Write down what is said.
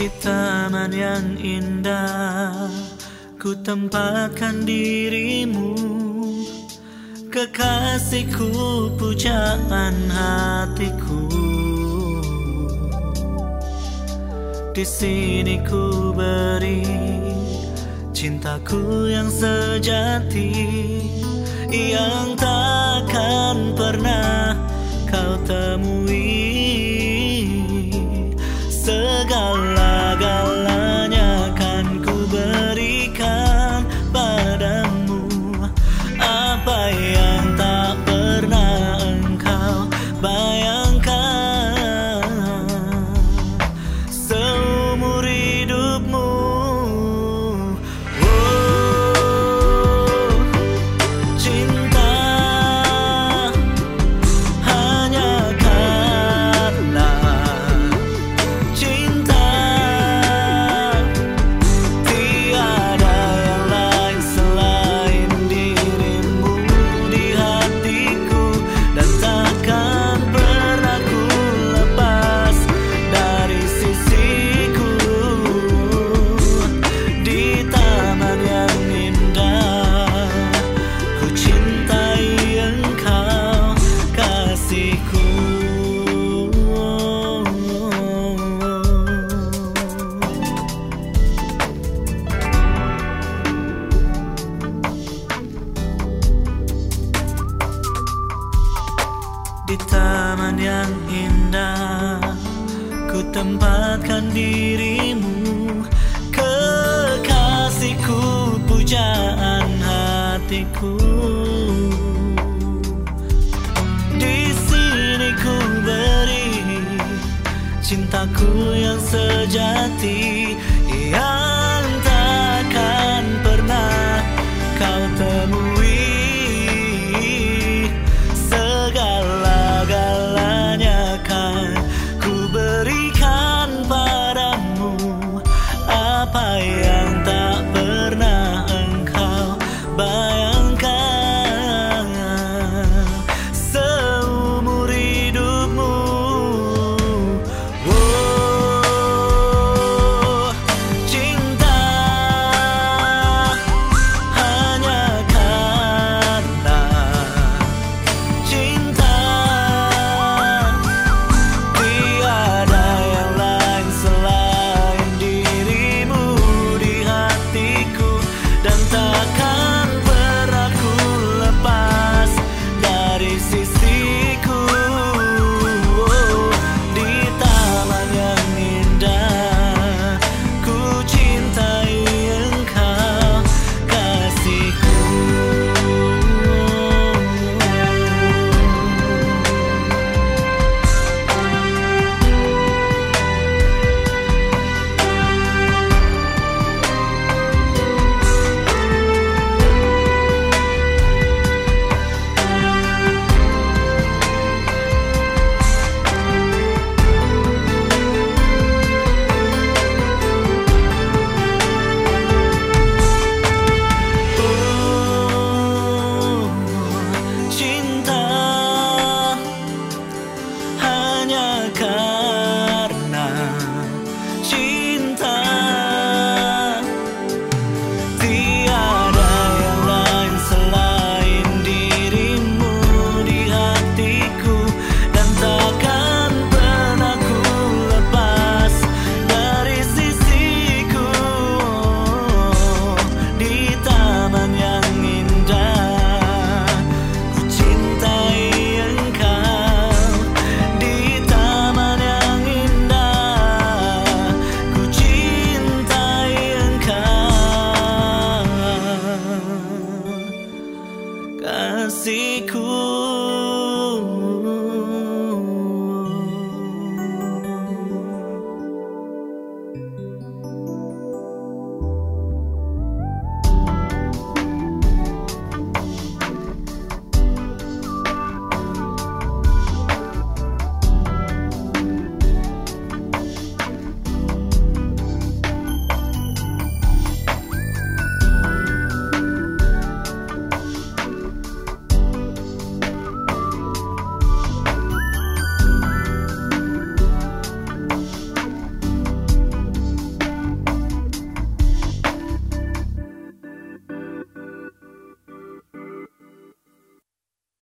Di taman yang indah Ku tempatkan dirimu. Kekasihku pujaan hatiku. Di sini ku beri cintaku yang sejati Yang takkan pernah kau temui Di taman yang indah Ku tempatkan dirimu Cintaku yang sejati. Yang